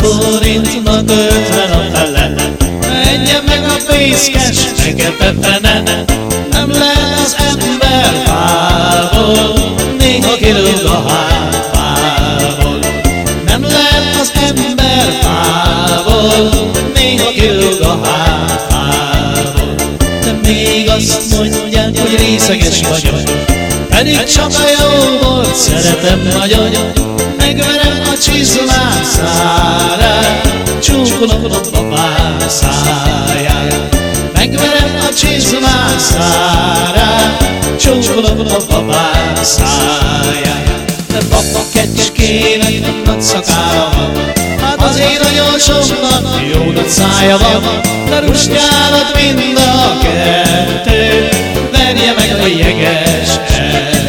forintnak ötven a fele Menjen meg a fészkes, fekete Nem lehet az ember fából Néha kilóg a háfából Nem lehet az ember fából Néha kilóg a háfából De még azt mondják, hogy részeges vagyok. Pedig csak a jó volt, szeretem nagyon Megverem a csizmát szárát Csúkolom a babám száját Megverem a csizmát szárát Csúkolom a babám száját De baba kecskének nagy szakára van Hát azért a jósomnak jó nagy szája van. De rustjálat mind a kettő Verje meg a jeges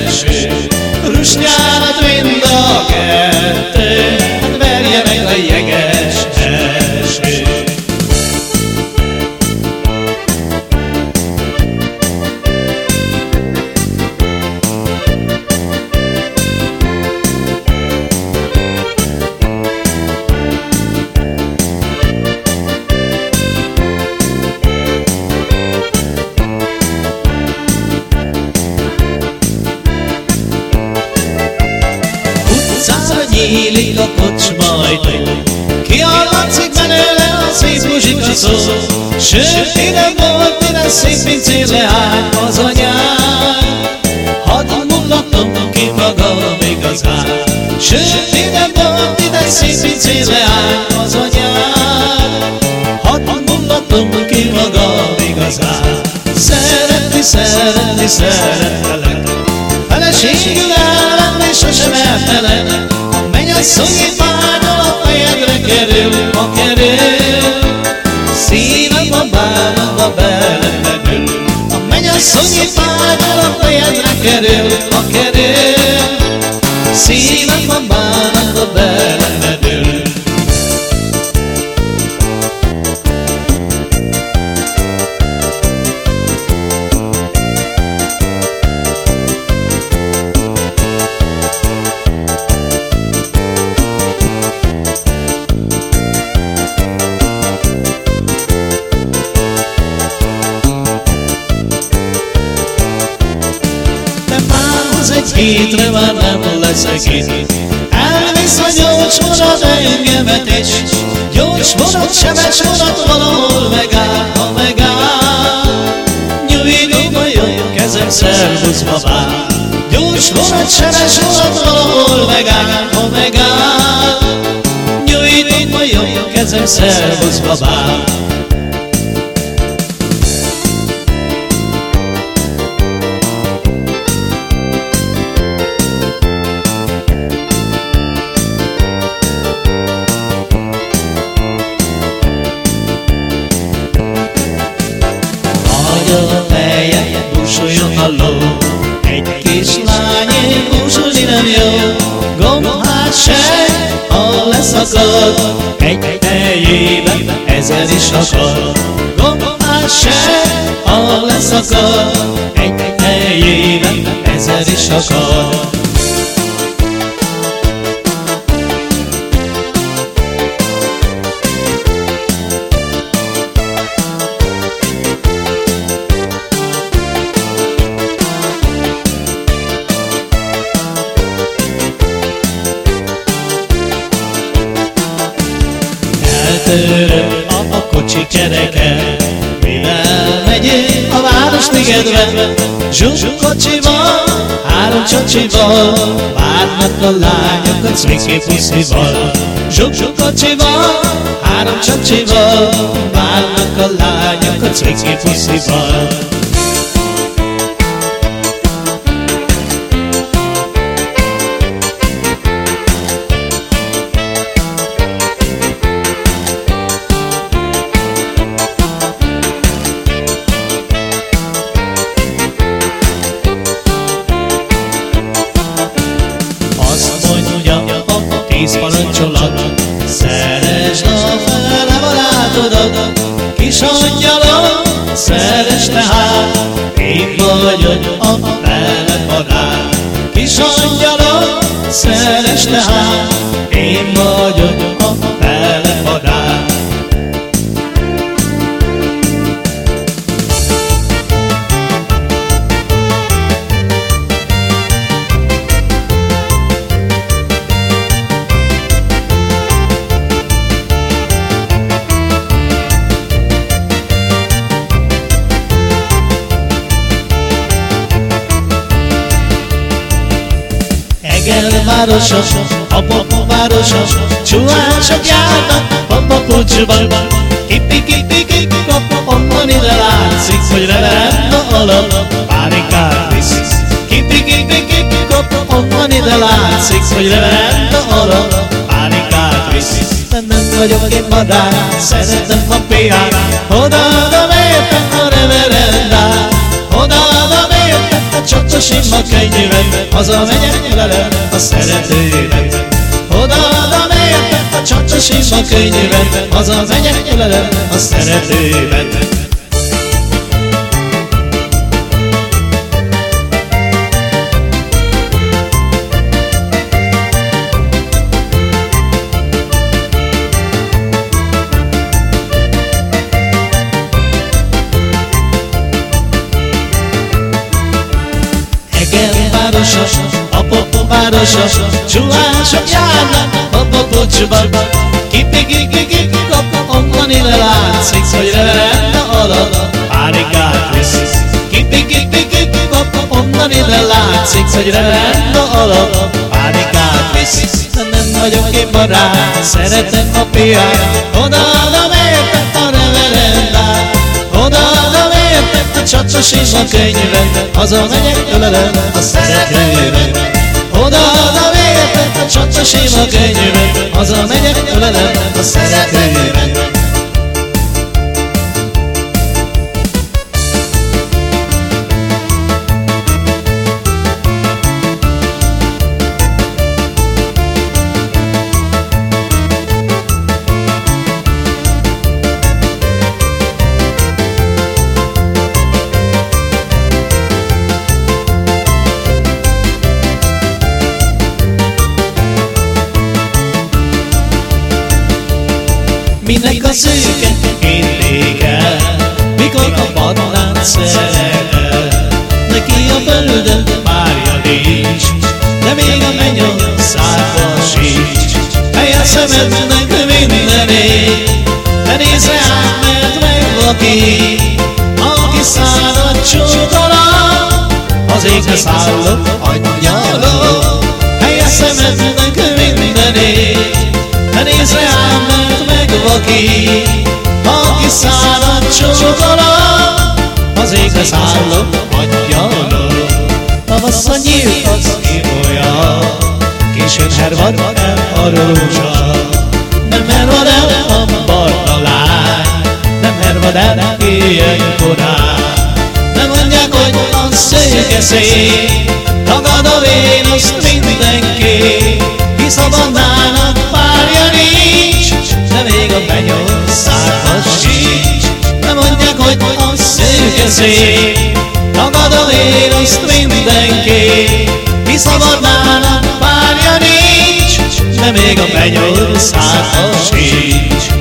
eső. Rustjálat mind a kettő szó. Sőt, ide volt, ide szép pincér leállt az anyám. Hadd mutatom ki magam igazán Sőt, ide volt, ide szép pincér leállt az anyám. Hadd mutatom ki magam igazán Szeretni, szeretni, szerettelek. Feleségül ellenni sosem eltelek. Mennyasszonyi fájdal A mennyasszonyi fájdal a fejedre kerül, ha kerül Szívem a Gyors vonat, sebes vonat valahol megáll, ha megáll. Nyújtom a jó kezem, szervusz babám Gyors vonat, sebes vonat valahol megáll, ha megáll. Nyújtom a jó kezem, szervusz babám a fejet, búsuljon a ló. Egy kislány, búsulni nem jó Gombhát se, ha leszakad. Egy helyében ezer is akar Gombhát se, ha leszakad. Egy helyében ezer is akar a kocsi kereke Mivel megyünk a Városligedbe Zsuk kocsival, három csacsival Várnak a lányok a cviki puszival Zsuk kocsival, három csacsival Várnak a lányok a cviki puszival barátodat Kis angyalom, szeresd tehát Én vagyok a fele barát Kis angyalom, szeresd tehát Én vagyok a városa, a pop városa, csuhások járnak, papa pucsban. Kipi, kipi, kipi, kap, onnan ide látszik, hogy reverenda alap, párikát visz. Kipi, kipi, kipi, kap, onnan ide látszik, hogy reverenda alap, párikát visz. De nem vagyok én madár, szeretem a piát, oda-oda mértem a reverendát, oda-oda mértem a csapcsosim a könyvben, hazamegyek velem a szeretőmet. Oda-oda mértem a csapcsosim a könyvben, hazamegyek velem a szeretőmet. Városa, a pop városa, csuhások járnak a popocsban. Kipi, kipi, kipi, kap, onnan ide látszik, hogy reverenda alatt párikát visz. Kipi, kipi, kipi, kap, onnan ide látszik, hogy reverenda alatt párikát visz. Nem vagyok én barát, szeretem a piát, oda-oda a csacsosim a könyvet, hazamegyek ölelem a. Oda-oda mértett a csacsosim a könyvet, hazamegyek ölelem a szeretőmet. A szőke kétléke, mikor a padlán szerel. Neki a földön párja nincs, de még a mennyországban sincs. Hely a szemednek mindené, de nézze át, mert megvaki, aki szállat csókolom, az égre szállott angyalom. Hely a szemednek megvaki, aki szállat csókolom, az égre szállott angyalom. Tavasszal nyílt az ibolya, későn hervad el a rózsa. Nem hervad el a barna lány, nem hervad el éjjel korán. Nem mondják, hogy a szőke szép, tagad a Vénuszt mindenki, hisz a a szőke szép, tagad a Vénuszt mindenki, hisz a bandának párja nincs, de még a mennyországban sincs.